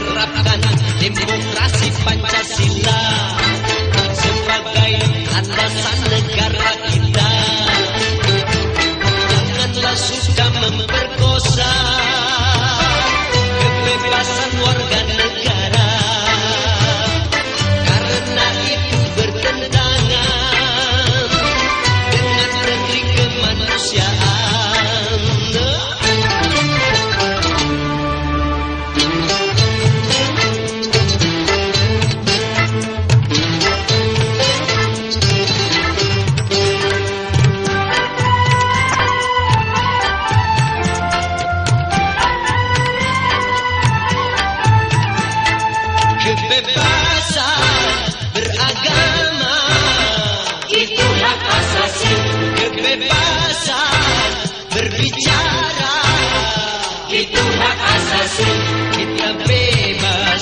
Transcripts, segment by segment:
terapkan demokrasi Pancasila. Sebagai landasan negara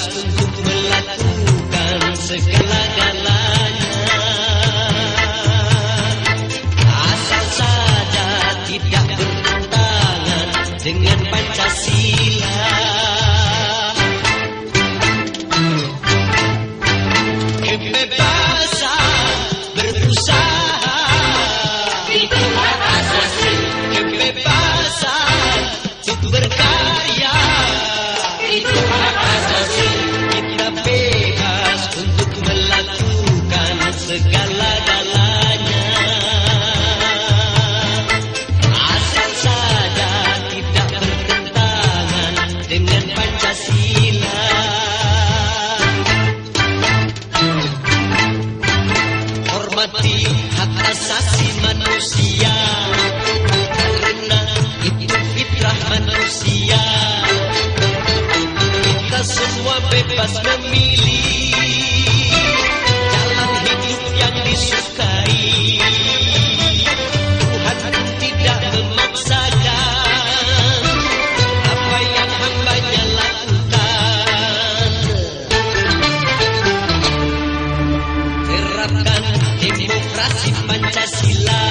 untuk melakukan segala galanya asal saja tidak bertentangan dengan semua bebas memilih jalan hidup yang disukai. Tuhan tidak memaksakan apa yang hambanya lakukan. Terapkan demokrasi Pancasila.